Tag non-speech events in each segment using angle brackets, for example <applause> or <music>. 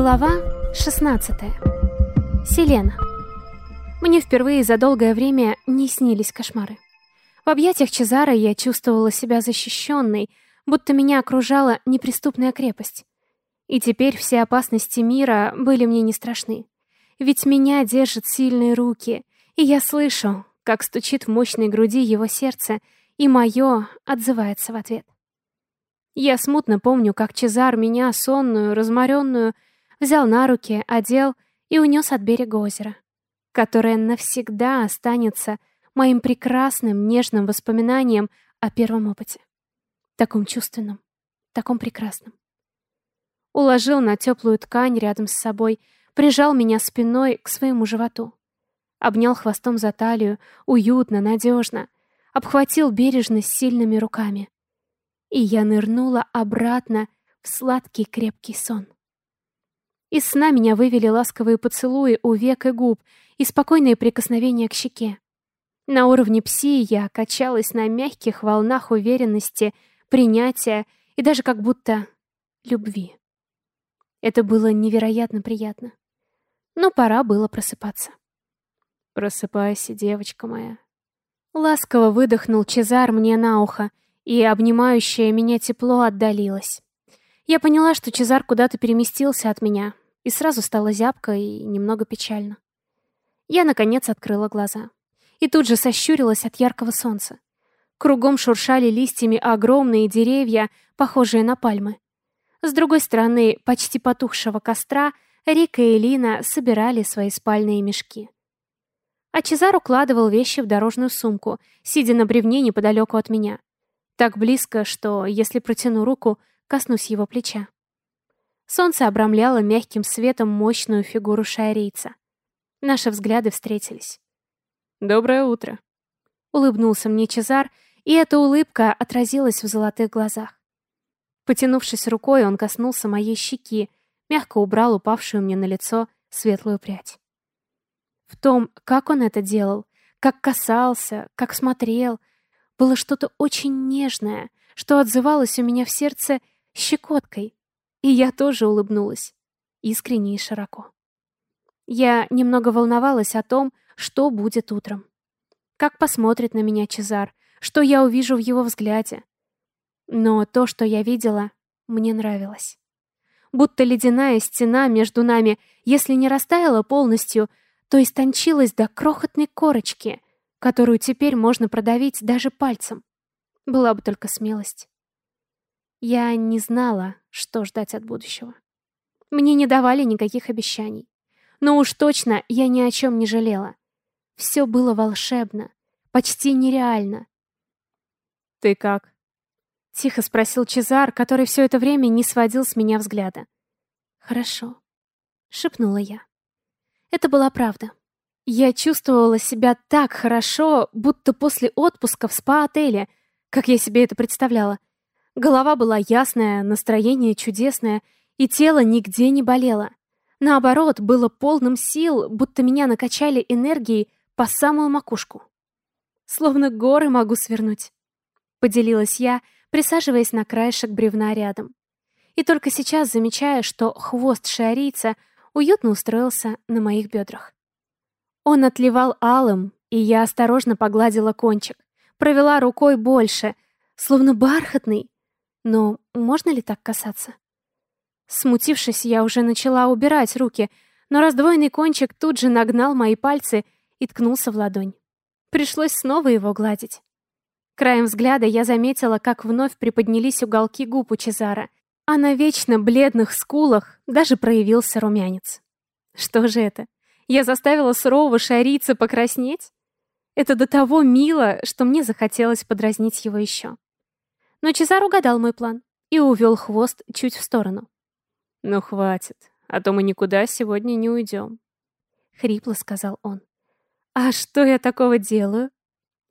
Глава 16. Селена. Мне впервые за долгое время не снились кошмары. В объятиях Чезара я чувствовала себя защищенной, будто меня окружала неприступная крепость. И теперь все опасности мира были мне не страшны. Ведь меня держат сильные руки, и я слышу, как стучит в мощной груди его сердце, и мое отзывается в ответ. Я смутно помню, как Чезар меня, сонную, разморенную, взял на руки, одел и унес от берега озера, которое навсегда останется моим прекрасным, нежным воспоминанием о первом опыте. Таком чувственном, таком прекрасном. Уложил на теплую ткань рядом с собой, прижал меня спиной к своему животу. Обнял хвостом за талию, уютно, надежно, обхватил бережно сильными руками. И я нырнула обратно в сладкий крепкий сон. Из сна меня вывели ласковые поцелуи у век и губ и спокойные прикосновения к щеке. На уровне пси я качалась на мягких волнах уверенности, принятия и даже как будто любви. Это было невероятно приятно. Но пора было просыпаться. «Просыпайся, девочка моя». Ласково выдохнул Чезар мне на ухо, и обнимающее меня тепло отдалилось. Я поняла, что Чезар куда-то переместился от меня, и сразу стало зябко и немного печально. Я, наконец, открыла глаза. И тут же сощурилась от яркого солнца. Кругом шуршали листьями огромные деревья, похожие на пальмы. С другой стороны почти потухшего костра Рика и Лина собирали свои спальные мешки. А Чезар укладывал вещи в дорожную сумку, сидя на бревне неподалеку от меня. Так близко, что, если протяну руку, коснусь его плеча. Солнце обрамляло мягким светом мощную фигуру шайрейца. Наши взгляды встретились. «Доброе утро», — улыбнулся мне Чезар, и эта улыбка отразилась в золотых глазах. Потянувшись рукой, он коснулся моей щеки, мягко убрал упавшую мне на лицо светлую прядь. В том, как он это делал, как касался, как смотрел, было что-то очень нежное, что отзывалось у меня в сердце щекоткой. И я тоже улыбнулась, искренне и широко. Я немного волновалась о том, что будет утром. Как посмотрит на меня Чезар, что я увижу в его взгляде. Но то, что я видела, мне нравилось. Будто ледяная стена между нами, если не растаяла полностью, то истончилась до крохотной корочки — которую теперь можно продавить даже пальцем. Была бы только смелость. Я не знала, что ждать от будущего. Мне не давали никаких обещаний. Но уж точно я ни о чем не жалела. Все было волшебно, почти нереально. «Ты как?» — тихо спросил Чезар, который все это время не сводил с меня взгляда. «Хорошо», — шепнула я. Это была правда. Я чувствовала себя так хорошо, будто после отпуска в спа-отеле, как я себе это представляла. Голова была ясная, настроение чудесное, и тело нигде не болело. Наоборот, было полным сил, будто меня накачали энергией по самую макушку. Словно горы могу свернуть. Поделилась я, присаживаясь на краешек бревна рядом. И только сейчас замечая, что хвост шиарийца уютно устроился на моих бедрах. Он отливал алым, и я осторожно погладила кончик. Провела рукой больше, словно бархатный. Но можно ли так касаться? Смутившись, я уже начала убирать руки, но раздвоенный кончик тут же нагнал мои пальцы и ткнулся в ладонь. Пришлось снова его гладить. Краем взгляда я заметила, как вновь приподнялись уголки губ у Чезара, а на вечно бледных скулах даже проявился румянец. Что же это? Я заставила сурового шарийца покраснеть? Это до того мило, что мне захотелось подразнить его еще. Но Чезар угадал мой план и увел хвост чуть в сторону. «Ну, хватит, а то мы никуда сегодня не уйдем», — хрипло сказал он. «А что я такого делаю?»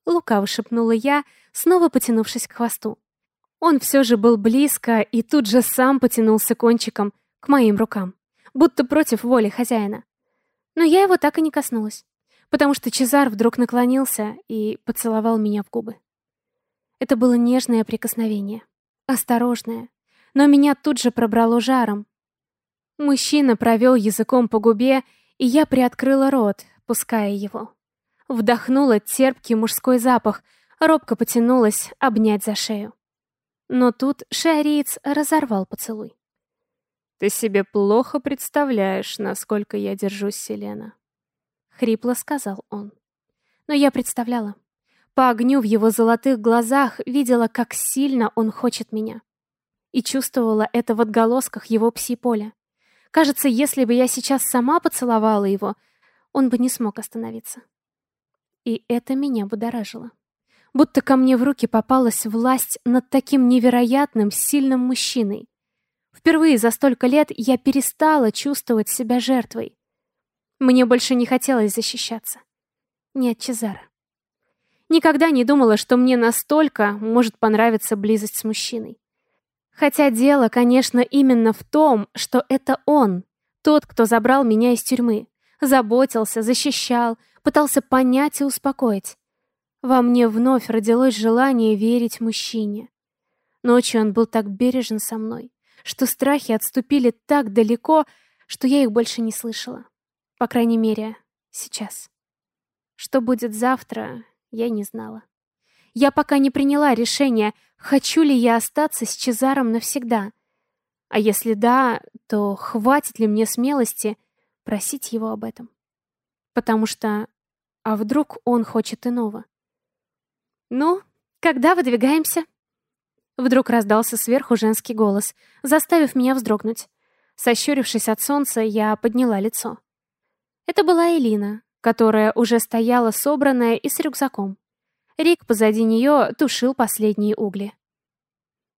Лукаво шепнула я, снова потянувшись к хвосту. Он все же был близко и тут же сам потянулся кончиком к моим рукам, будто против воли хозяина. Но я его так и не коснулась, потому что Чезар вдруг наклонился и поцеловал меня в губы. Это было нежное прикосновение, осторожное, но меня тут же пробрало жаром. Мужчина провел языком по губе, и я приоткрыла рот, пуская его. Вдохнула терпкий мужской запах, робко потянулась обнять за шею. Но тут шариец разорвал поцелуй. «Ты себе плохо представляешь, насколько я держусь, Селена», — хрипло сказал он. Но я представляла. По огню в его золотых глазах видела, как сильно он хочет меня. И чувствовала это в отголосках его пси-поля. Кажется, если бы я сейчас сама поцеловала его, он бы не смог остановиться. И это меня будоражило. Будто ко мне в руки попалась власть над таким невероятным, сильным мужчиной. Впервые за столько лет я перестала чувствовать себя жертвой. Мне больше не хотелось защищаться. Не от Чезара. Никогда не думала, что мне настолько может понравиться близость с мужчиной. Хотя дело, конечно, именно в том, что это он, тот, кто забрал меня из тюрьмы, заботился, защищал, пытался понять и успокоить. Во мне вновь родилось желание верить мужчине. Ночью он был так бережен со мной, что страхи отступили так далеко, что я их больше не слышала. По крайней мере, сейчас. Что будет завтра, я не знала. Я пока не приняла решение, хочу ли я остаться с Чезаром навсегда. А если да, то хватит ли мне смелости просить его об этом? Потому что... А вдруг он хочет иного? «Ну, когда выдвигаемся?» Вдруг раздался сверху женский голос, заставив меня вздрогнуть. Сощурившись от солнца, я подняла лицо. Это была Элина, которая уже стояла собранная и с рюкзаком. Рик позади нее тушил последние угли.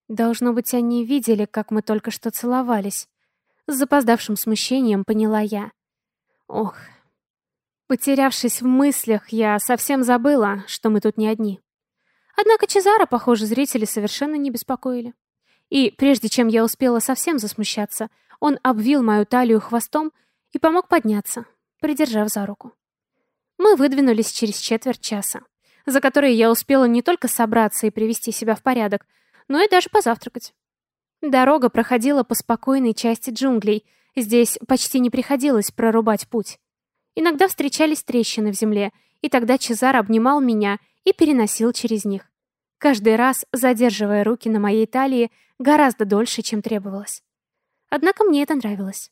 Должно быть, они видели, как мы только что целовались. С запоздавшим смущением поняла я. Ох. Потерявшись в мыслях, я совсем забыла, что мы тут не одни. Однако Чезара, похоже, зрители совершенно не беспокоили. И прежде чем я успела совсем засмущаться, он обвил мою талию хвостом и помог подняться, придержав за руку. Мы выдвинулись через четверть часа, за которые я успела не только собраться и привести себя в порядок, но и даже позавтракать. Дорога проходила по спокойной части джунглей, здесь почти не приходилось прорубать путь. Иногда встречались трещины в земле, и тогда Чезар обнимал меня и переносил через них каждый раз задерживая руки на моей талии гораздо дольше, чем требовалось. Однако мне это нравилось.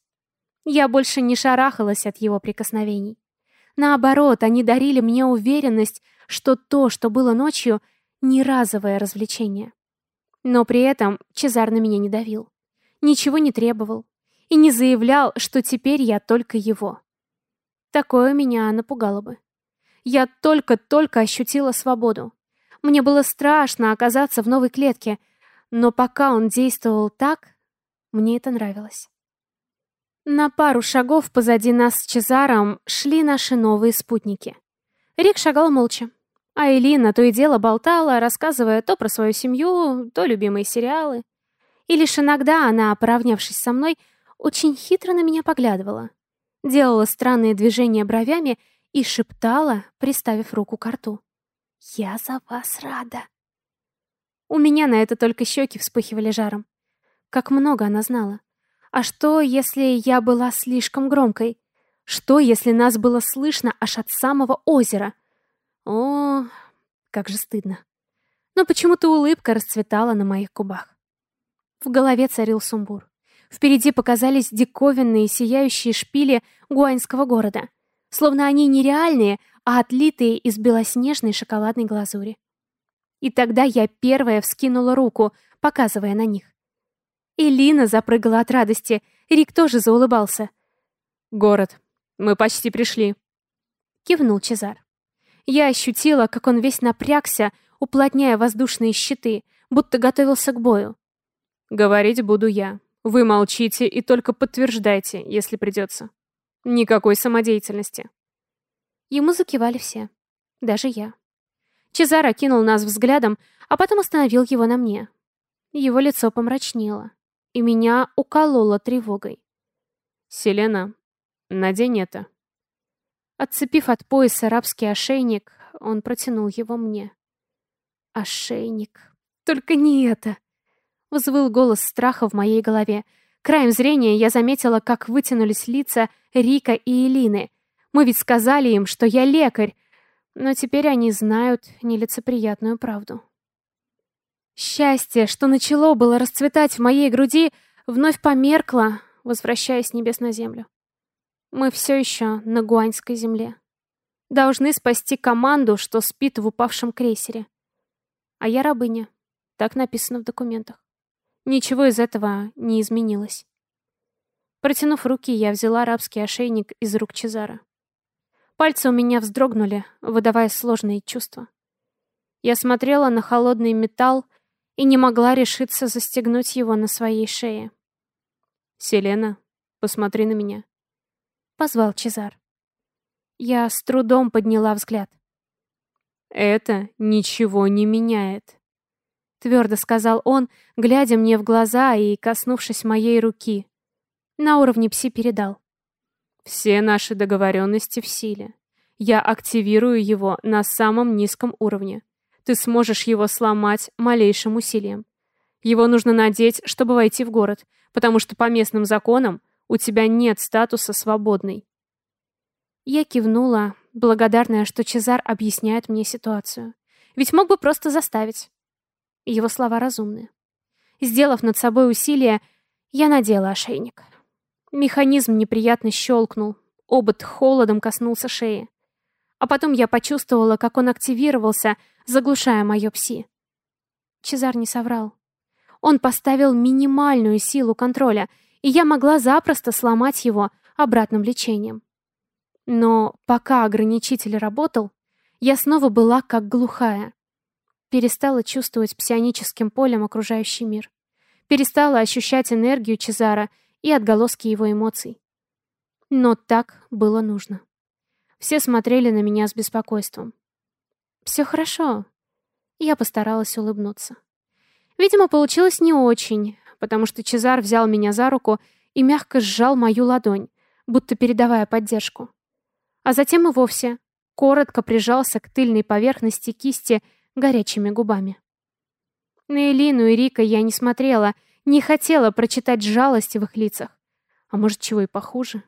Я больше не шарахалась от его прикосновений. Наоборот, они дарили мне уверенность, что то, что было ночью, не разовое развлечение. Но при этом Чезар на меня не давил. Ничего не требовал. И не заявлял, что теперь я только его. Такое меня напугало бы. Я только-только ощутила свободу. Мне было страшно оказаться в новой клетке, но пока он действовал так, мне это нравилось. На пару шагов позади нас с Чезаром шли наши новые спутники. Рик шагал молча, а Элина то и дело болтала, рассказывая то про свою семью, то любимые сериалы. И лишь иногда она, поравнявшись со мной, очень хитро на меня поглядывала, делала странные движения бровями и шептала, приставив руку к рту. «Я за вас рада». У меня на это только щеки вспыхивали жаром. Как много она знала. А что, если я была слишком громкой? Что, если нас было слышно аж от самого озера? О, как же стыдно. Но почему-то улыбка расцветала на моих губах. В голове царил сумбур. Впереди показались диковинные сияющие шпили гуаньского города. Словно они нереальные, а отлитые из белоснежной шоколадной глазури. И тогда я первая вскинула руку, показывая на них. Элина запрыгала от радости, Рик тоже заулыбался. «Город. Мы почти пришли», — кивнул Чезар. Я ощутила, как он весь напрягся, уплотняя воздушные щиты, будто готовился к бою. «Говорить буду я. Вы молчите и только подтверждайте, если придется. Никакой самодеятельности». Ему закивали все. Даже я. Чезаро кинул нас взглядом, а потом остановил его на мне. Его лицо помрачнело, и меня укололо тревогой. «Селена, надень это». Отцепив от пояса арабский ошейник, он протянул его мне. «Ошейник. Только не это!» Взвыл голос страха в моей голове. Краем зрения я заметила, как вытянулись лица Рика и Элины. Мы ведь сказали им, что я лекарь, но теперь они знают нелицеприятную правду. Счастье, что начало было расцветать в моей груди, вновь померкло, возвращаясь с небес на землю. Мы все еще на Гуаньской земле. Должны спасти команду, что спит в упавшем крейсере. А я рабыня. Так написано в документах. Ничего из этого не изменилось. Протянув руки, я взяла арабский ошейник из рук Чезара. Пальцы у меня вздрогнули, выдавая сложные чувства. Я смотрела на холодный металл и не могла решиться застегнуть его на своей шее. «Селена, посмотри на меня», — позвал Чезар. Я с трудом подняла взгляд. «Это ничего не меняет», — твердо сказал он, глядя мне в глаза и коснувшись моей руки. На уровне пси передал. «Все наши договоренности в силе. Я активирую его на самом низком уровне. Ты сможешь его сломать малейшим усилием. Его нужно надеть, чтобы войти в город, потому что по местным законам у тебя нет статуса свободный. Я кивнула, благодарная, что Чезар объясняет мне ситуацию. Ведь мог бы просто заставить. Его слова разумны. Сделав над собой усилие, я надела ошейник. Механизм неприятно щелкнул, обод холодом коснулся шеи. А потом я почувствовала, как он активировался, заглушая мое пси. Чезар не соврал. Он поставил минимальную силу контроля, и я могла запросто сломать его обратным лечением. Но пока ограничитель работал, я снова была как глухая. Перестала чувствовать псионическим полем окружающий мир. Перестала ощущать энергию Чезара и отголоски его эмоций. Но так было нужно. Все смотрели на меня с беспокойством. «Все хорошо». Я постаралась улыбнуться. Видимо, получилось не очень, потому что Чезар взял меня за руку и мягко сжал мою ладонь, будто передавая поддержку а затем и вовсе коротко прижался к тыльной поверхности кисти горячими губами. На Элину и Рика я не смотрела, не хотела прочитать жалость в их лицах. А может, чего и похуже.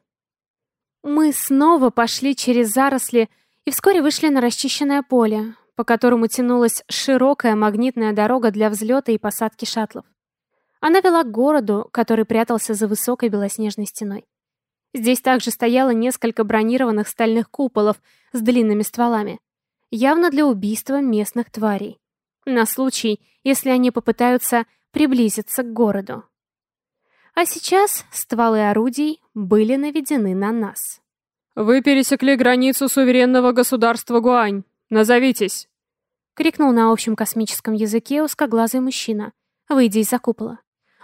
Мы снова пошли через заросли и вскоре вышли на расчищенное поле, по которому тянулась широкая магнитная дорога для взлета и посадки шаттлов. Она вела к городу, который прятался за высокой белоснежной стеной. Здесь также стояло несколько бронированных стальных куполов с длинными стволами. Явно для убийства местных тварей. На случай, если они попытаются приблизиться к городу. А сейчас стволы орудий были наведены на нас. «Вы пересекли границу суверенного государства Гуань. Назовитесь!» — крикнул на общем космическом языке узкоглазый мужчина, выйдя из-за купола.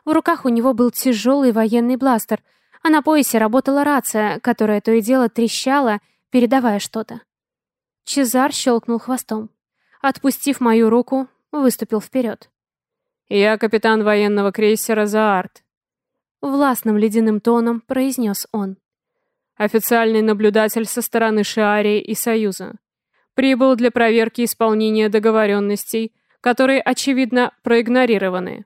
В руках у него был тяжелый военный бластер — а на поясе работала рация, которая то и дело трещала, передавая что-то. Чезар щелкнул хвостом. Отпустив мою руку, выступил вперед. «Я капитан военного крейсера «Заарт», — властным ледяным тоном произнес он. «Официальный наблюдатель со стороны Шиарии и Союза. Прибыл для проверки исполнения договоренностей, которые, очевидно, проигнорированы.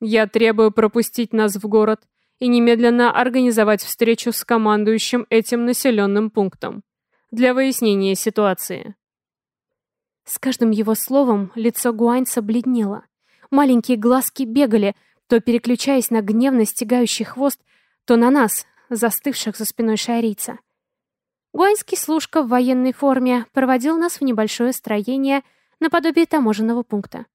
Я требую пропустить нас в город и немедленно организовать встречу с командующим этим населенным пунктом для выяснения ситуации. С каждым его словом лицо Гуаньца бледнело. Маленькие глазки бегали, то переключаясь на гневно стегающий хвост, то на нас, застывших за спиной шарийца. Гуаньский служка в военной форме проводил нас в небольшое строение наподобие таможенного пункта.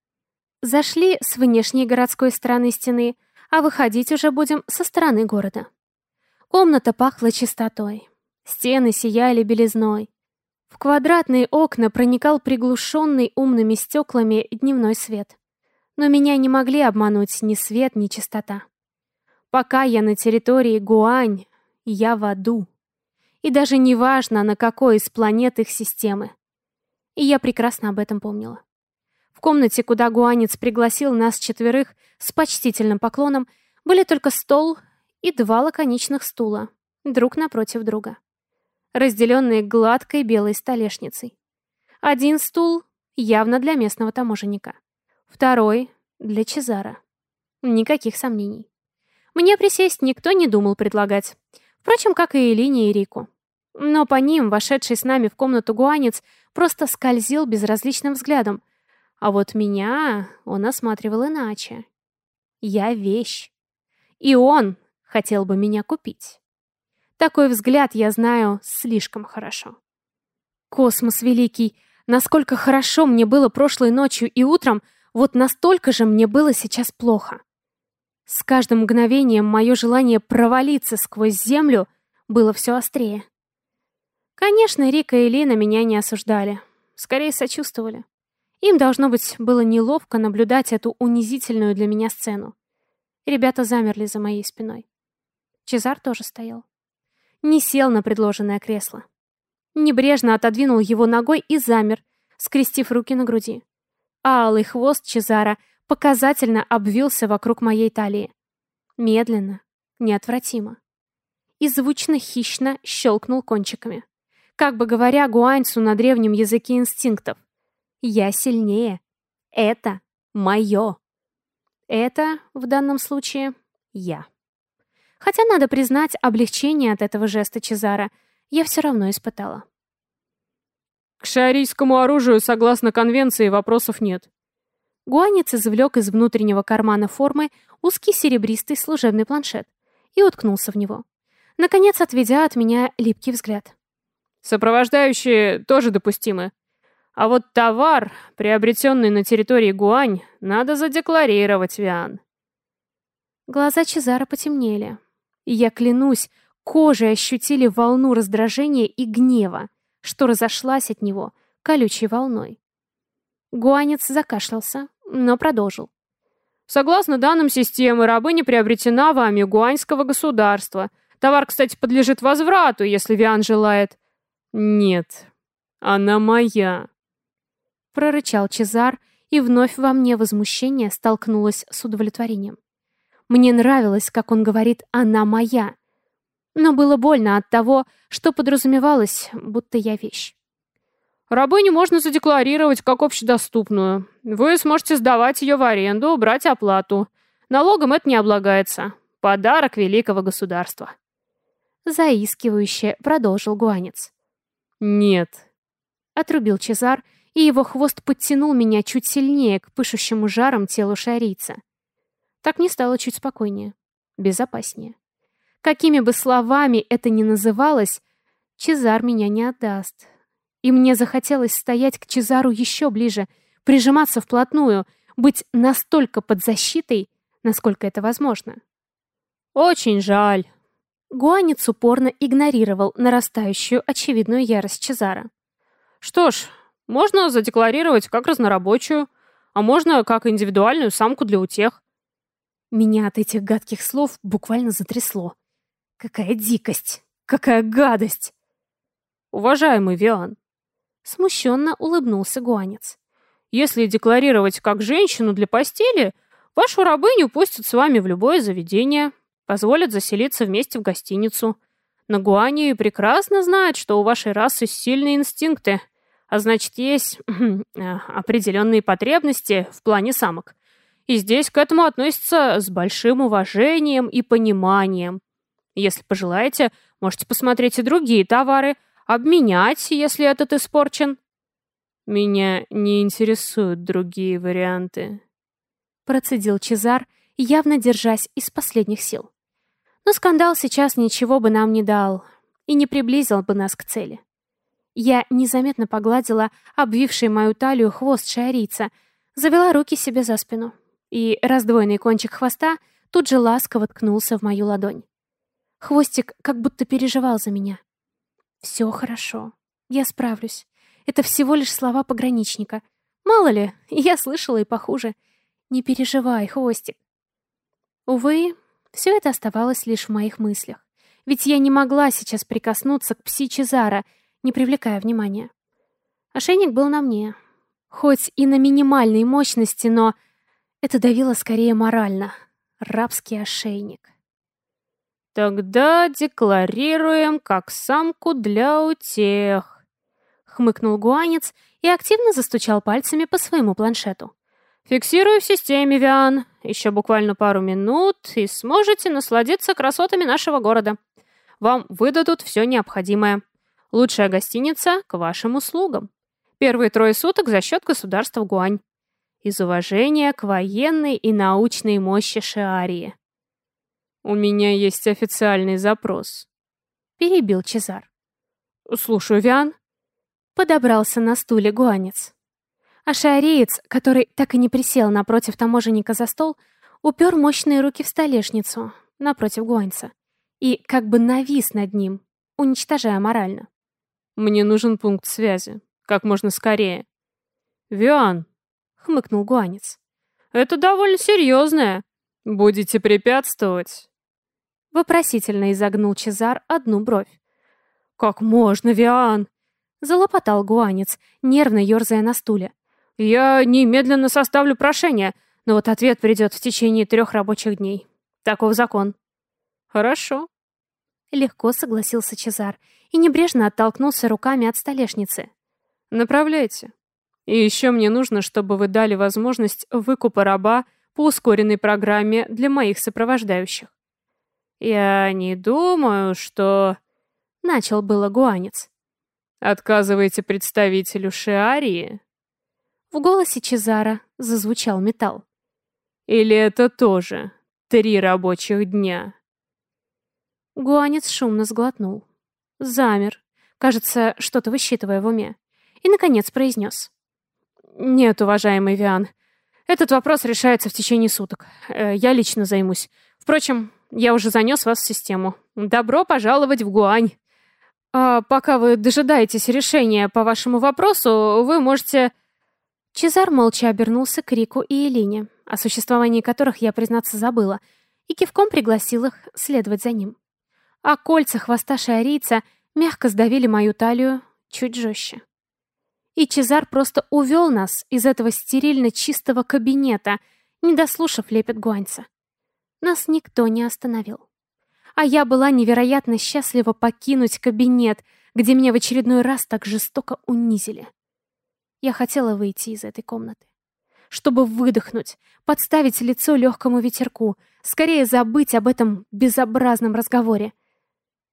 Зашли с внешней городской стороны стены, а выходить уже будем со стороны города. Комната пахла чистотой. Стены сияли белизной. В квадратные окна проникал приглушенный умными стеклами дневной свет. Но меня не могли обмануть ни свет, ни чистота. Пока я на территории Гуань, я в аду. И даже не важно, на какой из планет их системы. И я прекрасно об этом помнила. В комнате, куда гуанец пригласил нас четверых с почтительным поклоном, были только стол и два лаконичных стула, друг напротив друга, разделенные гладкой белой столешницей. Один стул явно для местного таможенника, второй — для Чезара. Никаких сомнений. Мне присесть никто не думал предлагать. Впрочем, как и Элине и Рику. Но по ним, вошедший с нами в комнату гуанец, просто скользил безразличным взглядом. А вот меня он осматривал иначе. Я вещь. И он хотел бы меня купить. Такой взгляд я знаю слишком хорошо. Космос великий, насколько хорошо мне было прошлой ночью и утром, вот настолько же мне было сейчас плохо. С каждым мгновением мое желание провалиться сквозь землю было все острее. Конечно, Рика и Лина меня не осуждали. Скорее, сочувствовали. Им, должно быть, было неловко наблюдать эту унизительную для меня сцену. Ребята замерли за моей спиной. Чезар тоже стоял. Не сел на предложенное кресло. Небрежно отодвинул его ногой и замер, скрестив руки на груди. алый хвост Чезара показательно обвился вокруг моей талии. Медленно, неотвратимо. И звучно-хищно щелкнул кончиками. Как бы говоря Гуаньцу на древнем языке инстинктов. «Я сильнее. Это мое». Это, в данном случае, я. Хотя, надо признать, облегчение от этого жеста Чезара я все равно испытала. К шиарийскому оружию, согласно конвенции, вопросов нет. Гуанец извлек из внутреннего кармана формы узкий серебристый служебный планшет и уткнулся в него, наконец отведя от меня липкий взгляд. Сопровождающие тоже допустимы. А вот товар, приобретенный на территории Гуань, надо задекларировать, Виан. Глаза Чезара потемнели. И я клянусь, кожей ощутили волну раздражения и гнева, что разошлась от него колючей волной. Гуанец закашлялся, но продолжил. Согласно данным системы, рабыня приобретена вами гуаньского государства. Товар, кстати, подлежит возврату, если Виан желает. Нет, она моя. Прорычал Чезар, и вновь во мне возмущение столкнулось с удовлетворением. Мне нравилось, как он говорит «она моя». Но было больно от того, что подразумевалось, будто я вещь. Рабыню можно задекларировать как общедоступную. Вы сможете сдавать ее в аренду, брать оплату. Налогом это не облагается. Подарок великого государства. Заискивающе продолжил Гуанец. Нет. Отрубил Чезар, и его хвост подтянул меня чуть сильнее к пышущему жаром телу шарийца. Так мне стало чуть спокойнее, безопаснее. Какими бы словами это ни называлось, Чезар меня не отдаст. И мне захотелось стоять к Чезару еще ближе, прижиматься вплотную, быть настолько под защитой, насколько это возможно. «Очень жаль». Гуанец упорно игнорировал нарастающую очевидную ярость Чезара. «Что ж, можно задекларировать как разнорабочую, а можно как индивидуальную самку для утех. Меня от этих гадких слов буквально затрясло. Какая дикость! Какая гадость! Уважаемый Виан, смущенно улыбнулся Гуанец. Если декларировать как женщину для постели, вашу рабыню пустят с вами в любое заведение, позволят заселиться вместе в гостиницу. На Гуане прекрасно знают, что у вашей расы сильные инстинкты, а значит, есть <clears throat> определенные потребности в плане самок. И здесь к этому относятся с большим уважением и пониманием. Если пожелаете, можете посмотреть и другие товары, обменять, если этот испорчен. Меня не интересуют другие варианты. Процедил Чезар, явно держась из последних сил. Но скандал сейчас ничего бы нам не дал и не приблизил бы нас к цели. Я незаметно погладила обвивший мою талию хвост шиарийца, завела руки себе за спину и раздвоенный кончик хвоста тут же ласково ткнулся в мою ладонь. Хвостик как будто переживал за меня. «Все хорошо. Я справлюсь. Это всего лишь слова пограничника. Мало ли, <laughs> я слышала и похуже. Не переживай, хвостик». Увы, все это оставалось лишь в моих мыслях. Ведь я не могла сейчас прикоснуться к пси Чезара, не привлекая внимания. Ошейник был на мне. Хоть и на минимальной мощности, но это давило скорее морально. Рабский ошейник. «Тогда декларируем как самку для утех», — хмыкнул гуанец и активно застучал пальцами по своему планшету. Фиксирую в системе, Виан. Еще буквально пару минут, и сможете насладиться красотами нашего города. Вам выдадут все необходимое. Лучшая гостиница к вашим услугам. Первые трое суток за счет государства Гуань. Из уважения к военной и научной мощи Шиарии. «У меня есть официальный запрос», — перебил Чезар. «Слушаю, Виан». Подобрался на стуле гуанец. А шиареец, который так и не присел напротив таможенника за стол, упер мощные руки в столешницу напротив гуанца и как бы навис над ним, уничтожая морально. «Мне нужен пункт связи. Как можно скорее». «Виан», — хмыкнул гуанец, — «это довольно серьезное. Будете препятствовать?» Вопросительно изогнул Чезар одну бровь. «Как можно, Виан?» — залопотал гуанец, нервно ерзая на стуле. «Я немедленно составлю прошение, но вот ответ придет в течение трех рабочих дней. Таков закон». «Хорошо». Легко согласился Чезар и небрежно оттолкнулся руками от столешницы. «Направляйте. И еще мне нужно, чтобы вы дали возможность выкупа раба по ускоренной программе для моих сопровождающих. Я не думаю, что...» Начал было гуанец. «Отказываете представителю Шиарии?» В голосе Чезара зазвучал металл. «Или это тоже три рабочих дня?» Гуанец шумно сглотнул. Замер, кажется, что-то высчитывая в уме. И, наконец, произнес. «Нет, уважаемый Виан, этот вопрос решается в течение суток. Э, я лично займусь. Впрочем, я уже занес вас в систему. Добро пожаловать в Гуань. А пока вы дожидаетесь решения по вашему вопросу, вы можете...» Чезар молча обернулся к Рику и Элине, о существовании которых я, признаться, забыла, и кивком пригласил их следовать за ним а кольца хвоста шиарийца мягко сдавили мою талию чуть жестче. И Чезар просто увел нас из этого стерильно чистого кабинета, не дослушав лепет гуаньца. Нас никто не остановил. А я была невероятно счастлива покинуть кабинет, где меня в очередной раз так жестоко унизили. Я хотела выйти из этой комнаты, чтобы выдохнуть, подставить лицо легкому ветерку, скорее забыть об этом безобразном разговоре,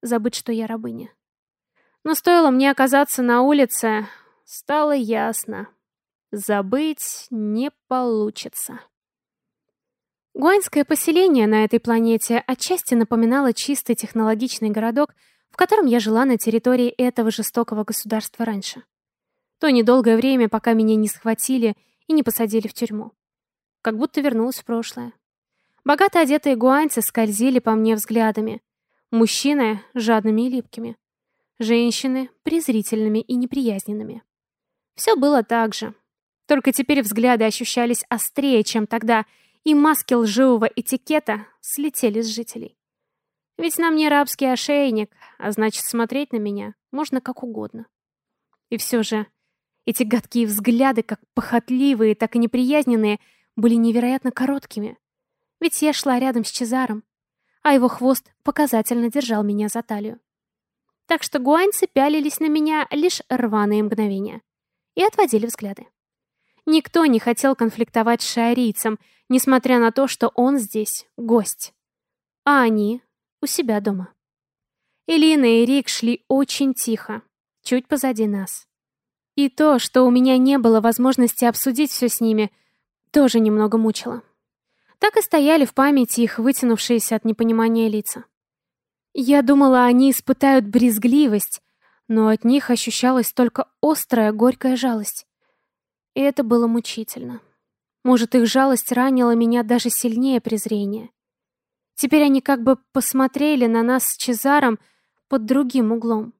забыть, что я рабыня. Но стоило мне оказаться на улице, стало ясно. Забыть не получится. Гуаньское поселение на этой планете отчасти напоминало чистый технологичный городок, в котором я жила на территории этого жестокого государства раньше. То недолгое время, пока меня не схватили и не посадили в тюрьму. Как будто вернулась в прошлое. Богато одетые гуаньцы скользили по мне взглядами, Мужчины — жадными и липкими. Женщины — презрительными и неприязненными. Все было так же. Только теперь взгляды ощущались острее, чем тогда, и маски лживого этикета слетели с жителей. Ведь на мне рабский ошейник, а значит, смотреть на меня можно как угодно. И все же эти гадкие взгляды, как похотливые, так и неприязненные, были невероятно короткими. Ведь я шла рядом с Чезаром, а его хвост показательно держал меня за талию. Так что гуаньцы пялились на меня лишь рваные мгновения и отводили взгляды. Никто не хотел конфликтовать с шиарийцем, несмотря на то, что он здесь гость. А они у себя дома. Элина и Рик шли очень тихо, чуть позади нас. И то, что у меня не было возможности обсудить все с ними, тоже немного мучило. Так и стояли в памяти их вытянувшиеся от непонимания лица. Я думала, они испытают брезгливость, но от них ощущалась только острая, горькая жалость. И это было мучительно. Может, их жалость ранила меня даже сильнее презрения. Теперь они как бы посмотрели на нас с Чезаром под другим углом.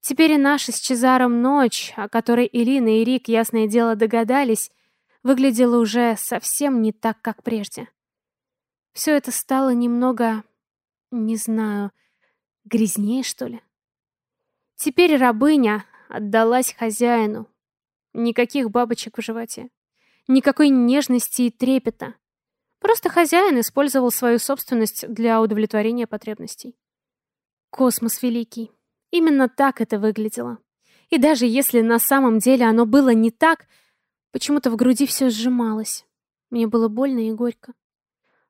Теперь и наша с Чезаром ночь, о которой Ирина и Рик, ясное дело, догадались, выглядело уже совсем не так, как прежде. Все это стало немного, не знаю, грязнее, что ли. Теперь рабыня отдалась хозяину. Никаких бабочек в животе. Никакой нежности и трепета. Просто хозяин использовал свою собственность для удовлетворения потребностей. Космос великий. Именно так это выглядело. И даже если на самом деле оно было не так, Почему-то в груди все сжималось, Мне было больно и горько.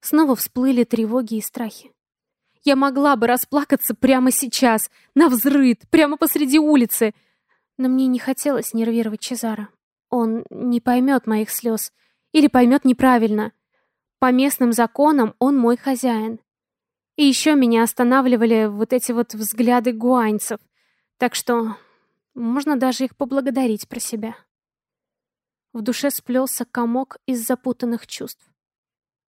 Снова всплыли тревоги и страхи. Я могла бы расплакаться прямо сейчас, на взрыд, прямо посреди улицы. Но мне не хотелось нервировать Чезара. Он не поймет моих слез. Или поймет неправильно. По местным законам он мой хозяин. И еще меня останавливали вот эти вот взгляды гуаньцев. Так что можно даже их поблагодарить про себя. В душе сплелся комок из запутанных чувств.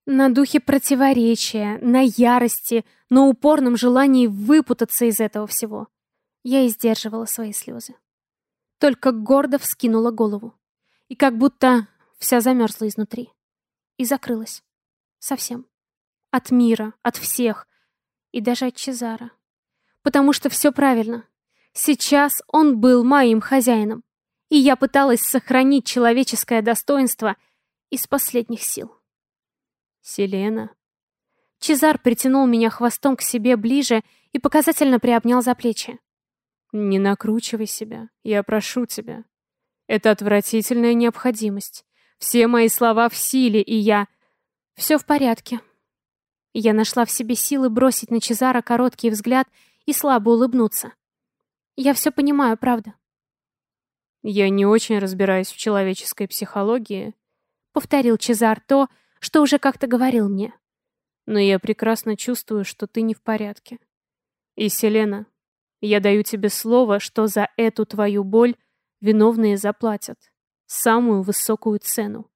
На духе противоречия, на ярости, на упорном желании выпутаться из этого всего. Я и сдерживала свои слезы. Только гордо вскинула голову. И как будто вся замерзла изнутри. И закрылась. Совсем. От мира, от всех. И даже от Чезара. Потому что все правильно. Сейчас он был моим хозяином и я пыталась сохранить человеческое достоинство из последних сил. «Селена». Чезар притянул меня хвостом к себе ближе и показательно приобнял за плечи. «Не накручивай себя, я прошу тебя. Это отвратительная необходимость. Все мои слова в силе, и я...» «Все в порядке». Я нашла в себе силы бросить на Чезара короткий взгляд и слабо улыбнуться. «Я все понимаю, правда. «Я не очень разбираюсь в человеческой психологии», — повторил Чезар то, что уже как-то говорил мне. «Но я прекрасно чувствую, что ты не в порядке. И, Селена, я даю тебе слово, что за эту твою боль виновные заплатят. Самую высокую цену».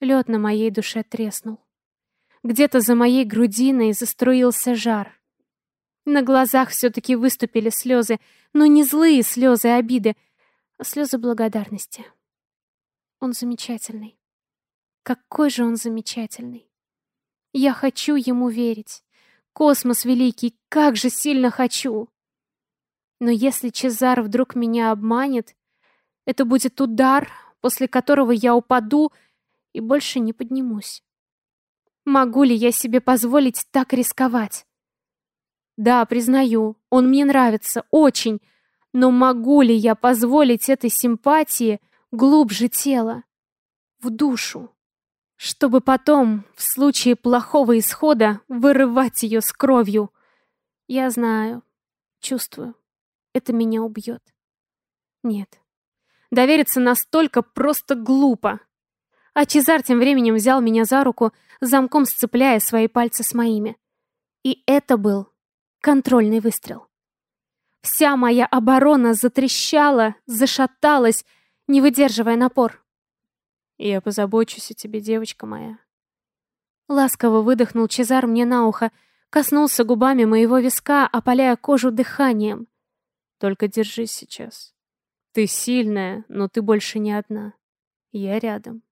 Лед на моей душе треснул. Где-то за моей грудиной заструился жар. На глазах все-таки выступили слезы, но не злые слезы обиды, а слезы благодарности. Он замечательный. Какой же он замечательный. Я хочу ему верить. Космос великий, как же сильно хочу. Но если Чезар вдруг меня обманет, это будет удар, после которого я упаду и больше не поднимусь. Могу ли я себе позволить так рисковать? Да, признаю, он мне нравится, очень, но могу ли я позволить этой симпатии глубже тела, в душу, чтобы потом, в случае плохого исхода, вырывать ее с кровью? Я знаю, чувствую, это меня убьет. Нет, довериться настолько просто глупо. А Чезар тем временем взял меня за руку, замком сцепляя свои пальцы с моими. И это был контрольный выстрел. Вся моя оборона затрещала, зашаталась, не выдерживая напор. «Я позабочусь о тебе, девочка моя». Ласково выдохнул Чезар мне на ухо, коснулся губами моего виска, опаляя кожу дыханием. «Только держись сейчас. Ты сильная, но ты больше не одна. Я рядом».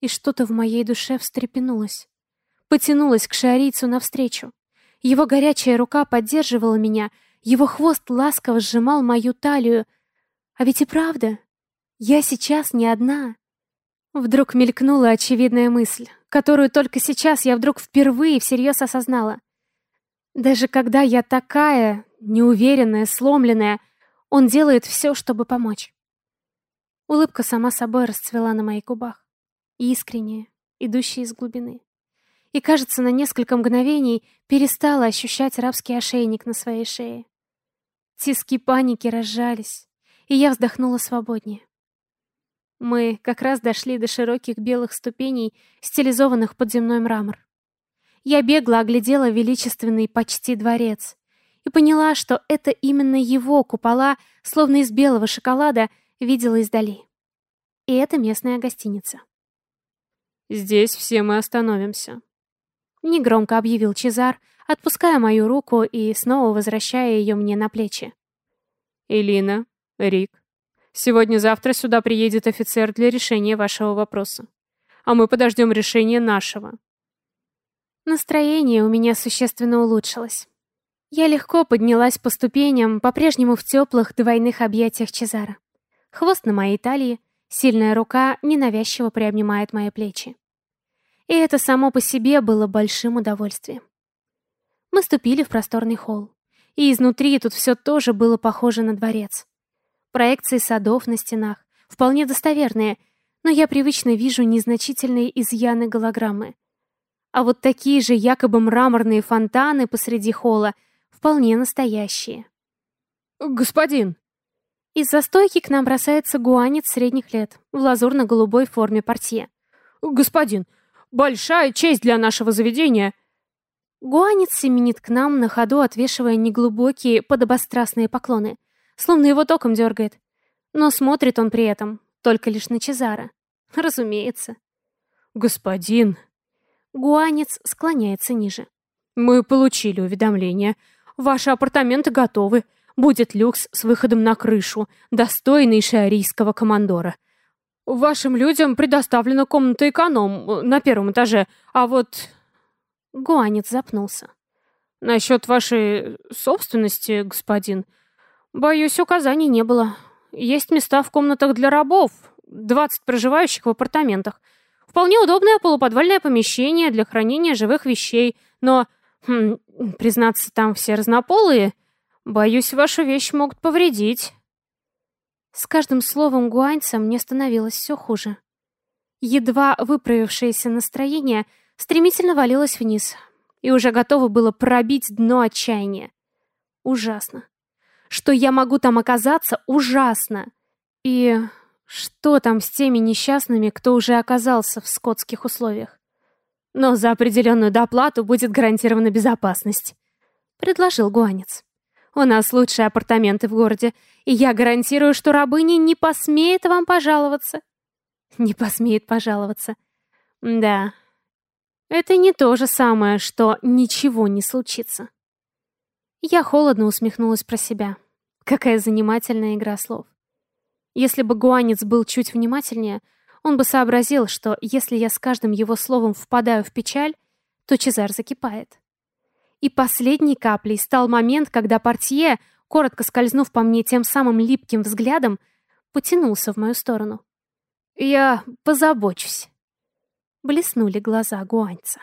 И что-то в моей душе встрепенулось. Потянулось к шарицу навстречу. Его горячая рука поддерживала меня — его хвост ласково сжимал мою талию. А ведь и правда, я сейчас не одна. Вдруг мелькнула очевидная мысль, которую только сейчас я вдруг впервые всерьез осознала. Даже когда я такая, неуверенная, сломленная, он делает все, чтобы помочь. Улыбка сама собой расцвела на моих губах. Искренняя, идущая из глубины. И, кажется, на несколько мгновений перестала ощущать рабский ошейник на своей шее. Тиски паники разжались, и я вздохнула свободнее. Мы как раз дошли до широких белых ступеней, стилизованных под земной мрамор. Я бегло оглядела величественный почти дворец и поняла, что это именно его купола, словно из белого шоколада, видела издали. И это местная гостиница. «Здесь все мы остановимся», — негромко объявил Чезар, отпуская мою руку и снова возвращая ее мне на плечи. «Элина, Рик, сегодня-завтра сюда приедет офицер для решения вашего вопроса. А мы подождем решения нашего». Настроение у меня существенно улучшилось. Я легко поднялась по ступеням, по-прежнему в теплых двойных объятиях Чезара. Хвост на моей талии, сильная рука ненавязчиво приобнимает мои плечи. И это само по себе было большим удовольствием. Мы ступили в просторный холл. И изнутри тут все тоже было похоже на дворец. Проекции садов на стенах, вполне достоверные, но я привычно вижу незначительные изъяны голограммы. А вот такие же якобы мраморные фонтаны посреди холла вполне настоящие. «Господин!» Из-за стойки к нам бросается гуанец средних лет в лазурно-голубой форме портье. «Господин, большая честь для нашего заведения!» Гуанец семенит к нам на ходу, отвешивая неглубокие подобострастные поклоны, словно его током дергает. Но смотрит он при этом только лишь на Чезара. Разумеется. «Господин...» Гуанец склоняется ниже. «Мы получили уведомление. Ваши апартаменты готовы. Будет люкс с выходом на крышу, достойный шиарийского командора. Вашим людям предоставлена комната эконом э, на первом этаже, а вот...» Гуанец запнулся. «Насчет вашей собственности, господин, боюсь, указаний не было. Есть места в комнатах для рабов, 20 проживающих в апартаментах. Вполне удобное полуподвальное помещение для хранения живых вещей, но, хм, признаться, там все разнополые. Боюсь, вашу вещь могут повредить. С каждым словом гуаньца мне становилось все хуже. Едва выправившееся настроение стремительно валилось вниз и уже готово было пробить дно отчаяния. Ужасно. Что я могу там оказаться, ужасно. И что там с теми несчастными, кто уже оказался в скотских условиях? Но за определенную доплату будет гарантирована безопасность, предложил гуанец. У нас лучшие апартаменты в городе, и я гарантирую, что рабыня не посмеет вам пожаловаться. <laughs> Не посмеет пожаловаться. Да, это не то же самое, что ничего не случится. Я холодно усмехнулась про себя. Какая занимательная игра слов. Если бы Гуанец был чуть внимательнее, он бы сообразил, что если я с каждым его словом впадаю в печаль, то Чезар закипает. И последней каплей стал момент, когда портье, коротко скользнув по мне тем самым липким взглядом, потянулся в мою сторону. «Я позабочусь». Блеснули глаза Гуаньца.